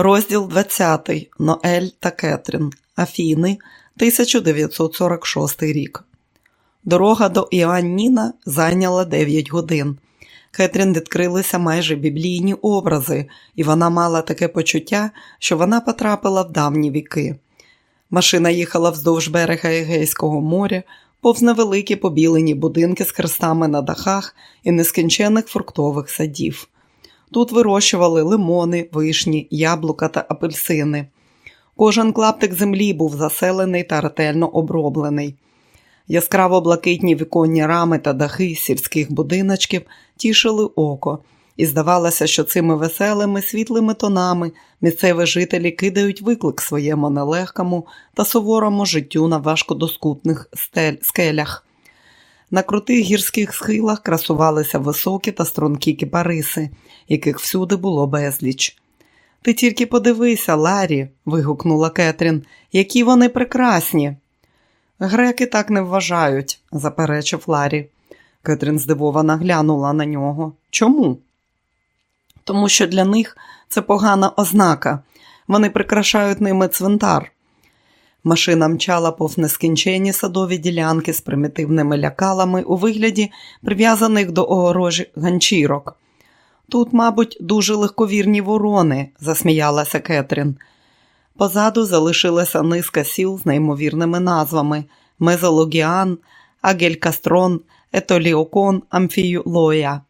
Розділ 20. Ноель та Кетрін. Афіни, 1946 рік. Дорога до Іоанніна зайняла 9 годин. Кетрін відкрилися майже біблійні образи, і вона мала таке почуття, що вона потрапила в давні віки. Машина їхала вздовж берега Егейського моря, повз невеликі побілені будинки з хрестами на дахах і нескінчених фруктових садів. Тут вирощували лимони, вишні, яблука та апельсини. Кожен клаптик землі був заселений та ретельно оброблений. Яскраво блакитні віконні рами та дахи сільських будиночків тішили око, і здавалося, що цими веселими світлими тонами місцеві жителі кидають виклик своєму нелегкому та суворому життю на важкодоступних скелях. На крутих гірських схилах красувалися високі та стрункі кипариси, яких всюди було безліч. Ти тільки подивися, Ларі, вигукнула Кетрін, які вони прекрасні. Греки так не вважають, заперечив Ларі. Кетрін здивовано глянула на нього. Чому? Тому що для них це погана ознака. Вони прикрашають ними цвинтар. Машина мчала повз нескінченні садові ділянки з примітивними лякалами у вигляді прив'язаних до огорожі ганчірок. Тут, мабуть, дуже легковірні ворони, засміялася Кетрін. Позаду залишилася низка сіл з неймовірними назвами Мезологіан, Агелькастрон, Етоліокон, Амфіюлоя.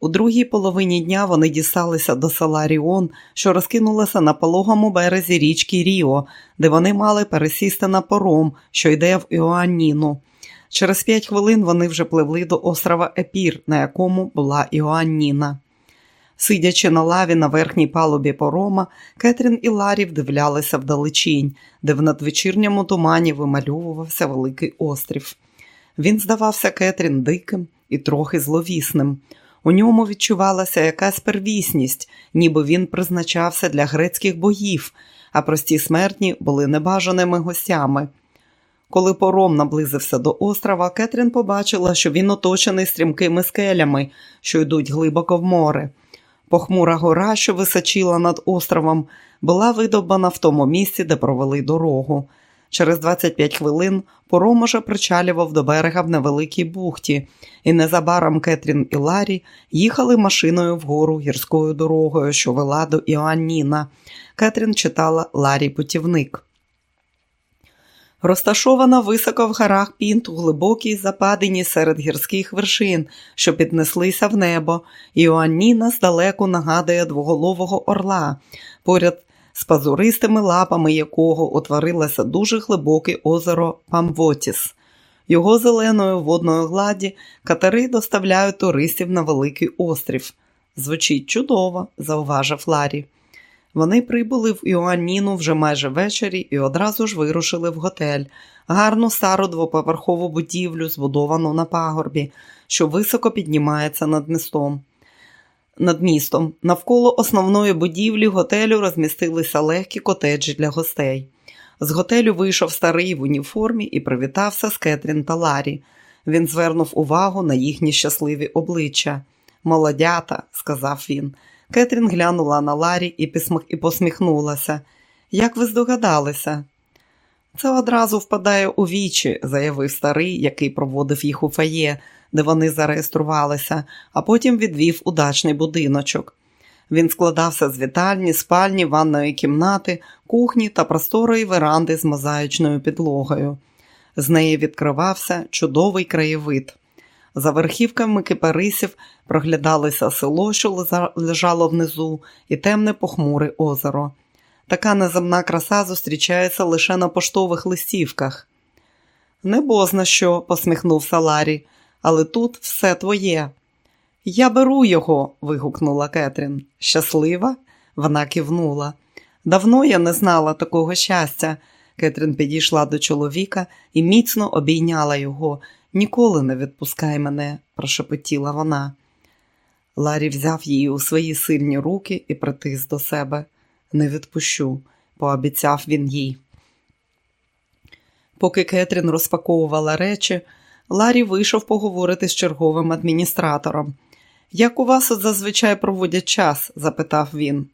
У другій половині дня вони дісталися до села Ріон, що розкинулося на пологому березі річки Ріо, де вони мали пересісти на пором, що йде в Іоанніну. Через п'ять хвилин вони вже пливли до острова Епір, на якому була Іоанніна. Сидячи на лаві на верхній палубі порома, Кетрін і Ларі вдивлялися вдалечінь, де в надвечірньому тумані вимальовувався великий острів. Він здавався Кетрін диким і трохи зловісним. У ньому відчувалася якась первісність, ніби він призначався для грецьких богів, а прості смертні були небажаними гостями. Коли пором наблизився до острова, Кетрін побачила, що він оточений стрімкими скелями, що йдуть глибоко в море. Похмура гора, що височила над островом, була видобана в тому місці, де провели дорогу. Через 25 хвилин пором уже причалював до берега в невеликій бухті, і незабаром Кетрін і Ларі їхали машиною вгору гірською дорогою, що вела до Іоанніна. Кетрін читала Ларі путівник. Розташована високо в горах Пінт у глибокій западині серед гірських вершин, що піднеслися в небо, Іоанніна здалеку нагадує двоголового орла, поряд з пазуристими лапами якого утворилося дуже глибоке озеро Памвотіс. Його зеленою водною гладі катери доставляють туристів на великий острів. Звучить чудово, зауважив Ларі. Вони прибули в Іоанніну вже майже ввечері і одразу ж вирушили в готель, гарну стару двоповерхову будівлю, збудовану на пагорбі, що високо піднімається над містом. Над містом навколо основної будівлі готелю розмістилися легкі котеджі для гостей. З готелю вийшов старий в уніформі і привітався з Кетрін та Ларі. Він звернув увагу на їхні щасливі обличчя. Молодята, сказав він. Кетрін глянула на Ларі і посміхнулася. Як ви здогадалися? Це одразу впадає у вічі, заявив старий, який проводив їх у фає, де вони зареєструвалися, а потім відвів удачний будиночок. Він складався з вітальні, спальні, ванної кімнати, кухні та просторої веранди з мозаїчною підлогою. З неї відкривався чудовий краєвид. За верхівками кипарисів проглядалося село, що лежало внизу, і темне похмуре озеро. Така неземна краса зустрічається лише на поштових листівках. Небозна що, посміхнувся Ларі, але тут все твоє. Я беру його. вигукнула Кетрін. Щаслива? Вона кивнула. Давно я не знала такого щастя. Кетрін підійшла до чоловіка і міцно обійняла його. Ніколи не відпускай мене, прошепотіла вона. Ларі взяв її у свої сильні руки і притис до себе. Не відпущу, пообіцяв він їй. Поки Кетрін розпаковувала речі, Ларі вийшов поговорити з черговим адміністратором. Як у вас зазвичай проводять час? запитав він.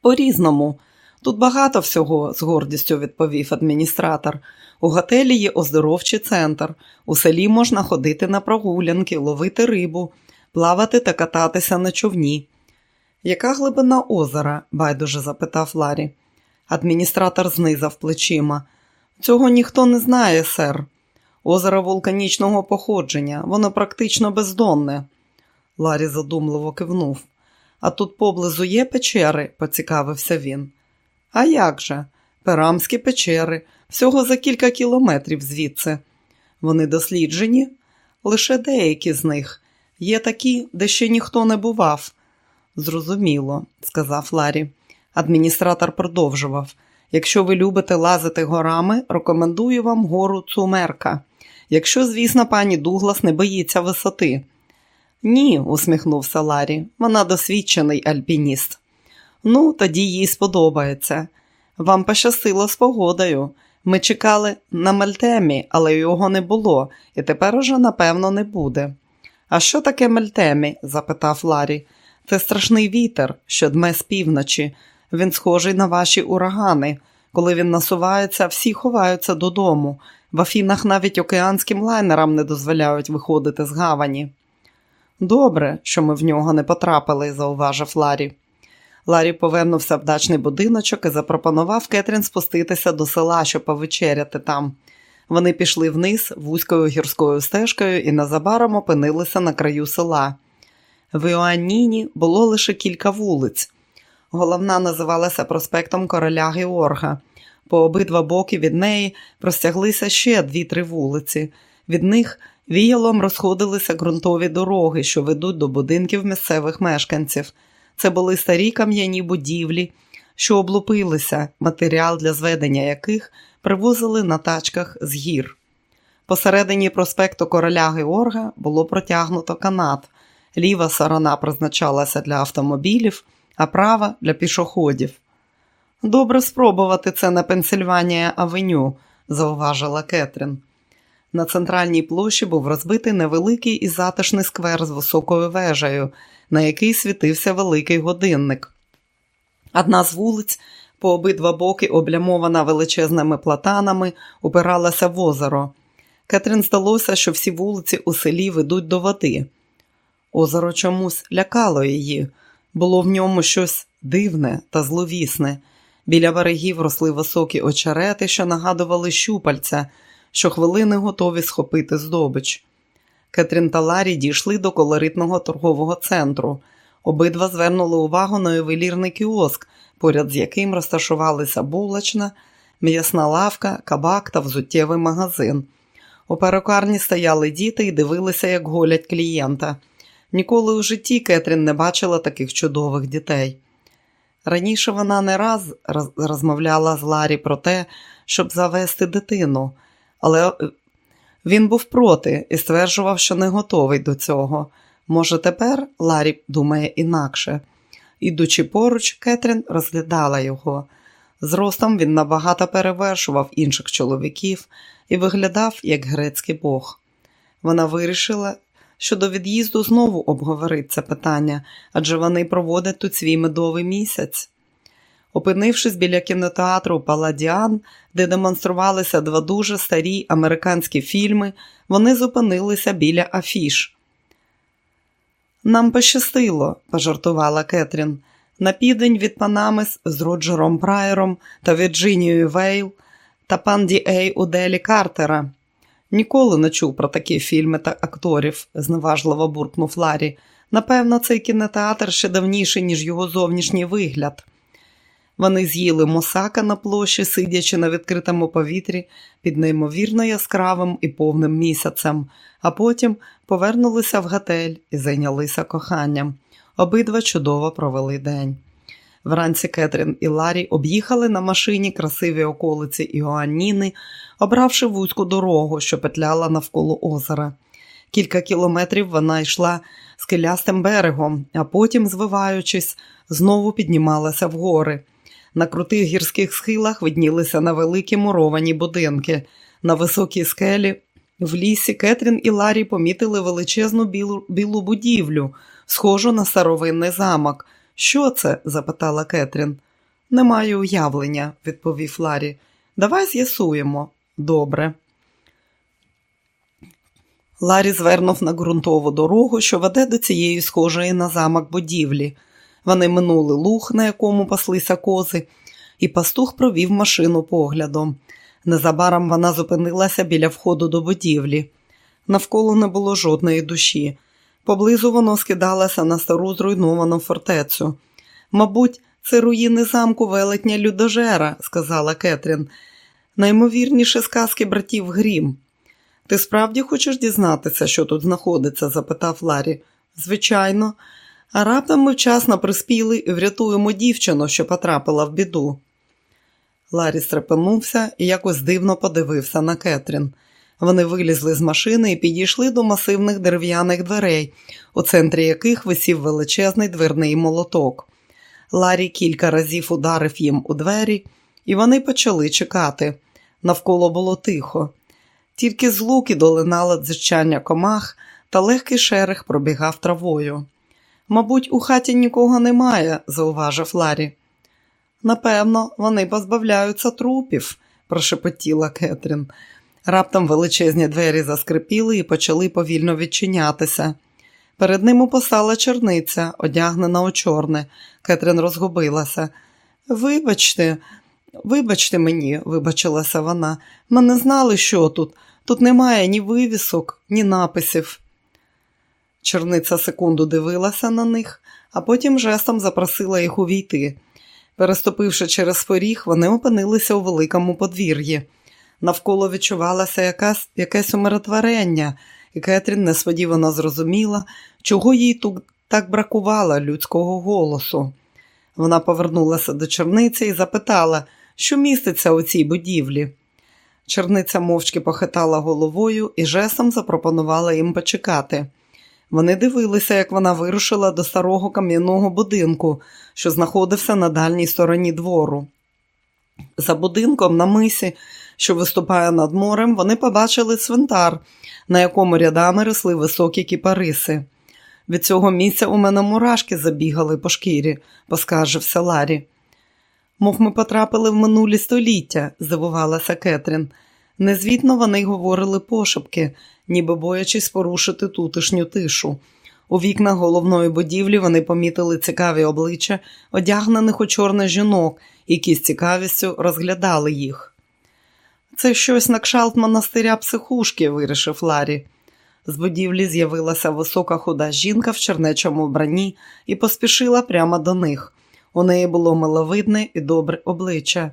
По-різному. Тут багато всього, з гордістю відповів адміністратор. У готелі є оздоровчий центр. У селі можна ходити на прогулянки, ловити рибу, плавати та кататися на човні. Яка глибина озера? байдуже запитав Ларі. Адміністратор знизав плечима. Цього ніхто не знає, сер. Озеро вулканічного походження, воно практично бездонне. Ларі задумливо кивнув. А тут поблизу є печери, поцікавився він. А як же? Перамські печери, всього за кілька кілометрів звідси. Вони досліджені? Лише деякі з них. Є такі, де ще ніхто не бував. Зрозуміло, сказав Ларі. Адміністратор продовжував. Якщо ви любите лазити горами, рекомендую вам гору Цумерка. Якщо, звісно, пані Дуглас не боїться висоти. Ні, усміхнувся Ларі, вона досвідчений альпініст. Ну, тоді їй сподобається. Вам пощастило з погодою. Ми чекали на Мельтемі, але його не було, і тепер уже, напевно, не буде. А що таке Мельтемі? запитав Ларі. Це страшний вітер, що дме з півночі. Він схожий на ваші урагани. Коли він насувається, всі ховаються додому. В Афінах навіть океанським лайнерам не дозволяють виходити з гавані. Добре, що ми в нього не потрапили, зауважив Ларі. Ларі повернувся в дачний будиночок і запропонував Кетрін спуститися до села, щоб повечеряти там. Вони пішли вниз вузькою гірською стежкою і незабаром опинилися на краю села. В Іоанніні було лише кілька вулиць. Головна називалася проспектом Короля Георга. По обидва боки від неї простяглися ще дві-три вулиці. Від них віялом розходилися ґрунтові дороги, що ведуть до будинків місцевих мешканців. Це були старі кам'яні будівлі, що облупилися, матеріал для зведення яких привозили на тачках з гір. Посередині проспекту Короля Георга було протягнуто канат. Ліва сторона призначалася для автомобілів, а права для пішоходів. Добре спробувати це на Пенсильванія Авеню, зауважила Кетрін. На центральній площі був розбитий невеликий і затишний сквер з високою вежею, на який світився великий годинник. Одна з вулиць, по обидва боки, облямована величезними платанами, упиралася в озеро. Кетрін здалося, що всі вулиці у селі ведуть до води. Озеро чомусь лякало її, було в ньому щось дивне та зловісне. Біля берегів росли високі очерети, що нагадували щупальця, що хвилини готові схопити здобич. Кетрін та Ларі дійшли до колоритного торгового центру. Обидва звернули увагу на ювелірний кіоск, поряд з яким розташувалися булочна, м'ясна лавка, кабак та взуттєвий магазин. У перукарні стояли діти і дивилися, як голять клієнта. Ніколи у житті Кетрін не бачила таких чудових дітей. Раніше вона не раз розмовляла з Ларі про те, щоб завести дитину, але е, він був проти і стверджував, що не готовий до цього. Може, тепер Ларі думає інакше. Ідучи поруч, Кетрін розглядала його. Зростом він набагато перевершував інших чоловіків і виглядав як грецький бог. Вона вирішила, що до від'їзду знову обговорить це питання, адже вони проводять тут свій медовий місяць. Опинившись біля кінотеатру Паладіан, де демонструвалися два дуже старі американські фільми, вони зупинилися біля афіш. Нам пощастило, пожартувала Кетрін. На південь від Панами з Роджером Прайером та Вірджинією Вейл та панді Ей у Делі Картера. Ніколи не чув про такі фільми та акторів, зневажливо буркнув Ларі. Напевно, цей кінотеатр ще давніший, ніж його зовнішній вигляд. Вони з'їли мосака на площі, сидячи на відкритому повітрі під неймовірно яскравим і повним місяцем, а потім повернулися в готель і зайнялися коханням. Обидва чудово провели день. Вранці Кетрін і Ларі об'їхали на машині красиві околиці Іоанніни, обравши вузьку дорогу, що петляла навколо озера. Кілька кілометрів вона йшла скелястим берегом, а потім, звиваючись, знову піднімалася вгори. На крутих гірських схилах виднілися на великі муровані будинки. На високій скелі в лісі Кетрін і Ларі помітили величезну білу, білу будівлю, схожу на старовинний замок. Що це? запитала Кетрін. Не маю уявлення, відповів Ларі. Давай з'ясуємо. Добре. Ларі звернув на ґрунтову дорогу, що веде до цієї схожої на замок будівлі. Вони минули луг, на якому паслися кози, і пастух провів машину поглядом. Незабаром вона зупинилася біля входу до будівлі. Навколо не було жодної душі. Поблизу воно скидалося на стару зруйновану фортецю. Мабуть, це руїни замку велетня Людожера, сказала Кетрін. Наймовірніше сказки братів Грім. Ти справді хочеш дізнатися, що тут знаходиться? запитав Ларі. Звичайно, а раптом ми вчасно приспіли і врятуємо дівчину, що потрапила в біду. Ларі стрепенувся і якось дивно подивився на Кетрін. Вони вилізли з машини і підійшли до масивних дерев'яних дверей, у центрі яких висів величезний дверний молоток. Ларі кілька разів ударив їм у двері, і вони почали чекати. Навколо було тихо. Тільки з луки долинало дзичання комах та легкий шерех пробігав травою. Мабуть, у хаті нікого немає, зауважив Ларі. Напевно, вони позбавляються трупів, прошепотіла Кетрін. Раптом величезні двері заскрипіли і почали повільно відчинятися. Перед ним постала черниця, одягнена у чорне. Кетрін розгубилася. Вибачте, вибачте мені, вибачилася вона. Ми не знали, що тут. Тут немає ні вивісок, ні написів. Черниця секунду дивилася на них, а потім жестом запросила їх увійти. Переступивши через поріг, вони опинилися у великому подвір'ї. Навколо відчувалося якась, якесь умиротворення, і Кетрін несподівано зрозуміла, чого їй тут так бракувало людського голосу. Вона повернулася до черниці і запитала, що міститься у цій будівлі. Черниця мовчки похитала головою і жестом запропонувала їм почекати. Вони дивилися, як вона вирушила до старого кам'яного будинку, що знаходився на дальній стороні двору. За будинком на мисі, що виступає над морем, вони побачили цвинтар, на якому рядами росли високі кіпариси. Від цього місця у мене мурашки забігали по шкірі, поскаржився Ларі. Мов ми потрапили в минулі століття, здивувалася Кетрін. Незвітно вони й говорили пошепки, ніби боячись порушити тутишню тишу. У вікнах головної будівлі вони помітили цікаві обличчя, одягнених у чорне жінок, які з цікавістю розглядали їх. Це щось на кшалт монастиря психушки, вирішив Ларі. З будівлі з'явилася висока худа жінка в чернечому вбранні і поспішила прямо до них. У неї було миловидне і добре обличчя.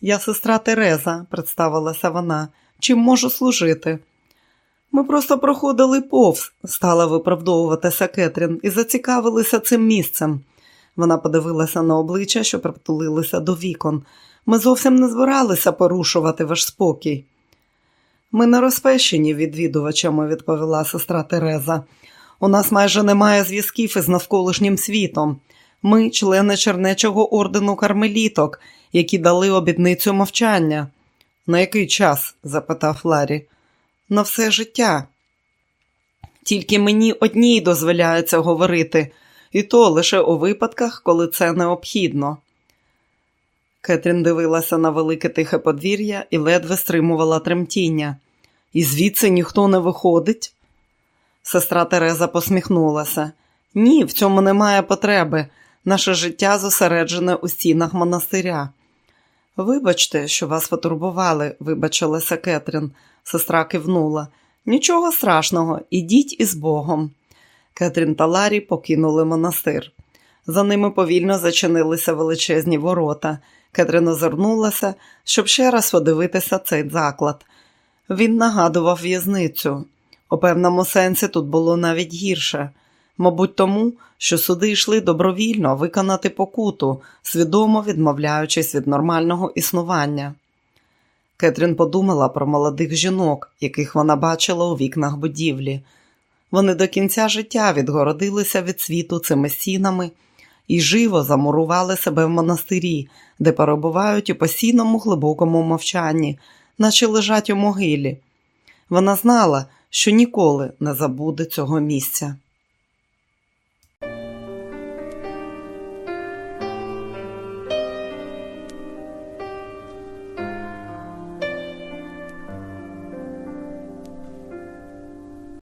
Я сестра Тереза, представилася вона. Чим можу служити? Ми просто проходили повз, стала виправдовуватися Кетрін, і зацікавилися цим місцем. Вона подивилася на обличчя, що притулилися до вікон. Ми зовсім не збиралися порушувати ваш спокій. Ми не розпещені відвідувачами, відповіла сестра Тереза. У нас майже немає зв'язків із навколишнім світом. Ми члени Чернечого ордену кармеліток, які дали обідницю мовчання. На який час? запитав Ларі. На все життя. Тільки мені одній дозволяється говорити, і то лише у випадках, коли це необхідно. Кетрін дивилася на велике тихе подвір'я і ледве стримувала тремтіння. І звідси ніхто не виходить. Сестра Тереза посміхнулася. Ні, в цьому немає потреби. Наше життя зосереджене у стінах монастиря. Вибачте, що вас потурбували, вибачилася Кетрін. Сестра кивнула. Нічого страшного, ідіть із Богом. Кетрін та Ларі покинули монастир. За ними повільно зачинилися величезні ворота. Кетрін озирнулася, щоб ще раз подивитися цей заклад. Він нагадував в'язницю. У певному сенсі тут було навіть гірше. Мабуть, тому, що суди йшли добровільно виконати покуту, свідомо відмовляючись від нормального існування. Кетрін подумала про молодих жінок, яких вона бачила у вікнах будівлі. Вони до кінця життя відгородилися від світу цими стінами і живо замурували себе в монастирі, де перебувають у постійному глибокому мовчанні, наче лежать у могилі. Вона знала, що ніколи не забуде цього місця.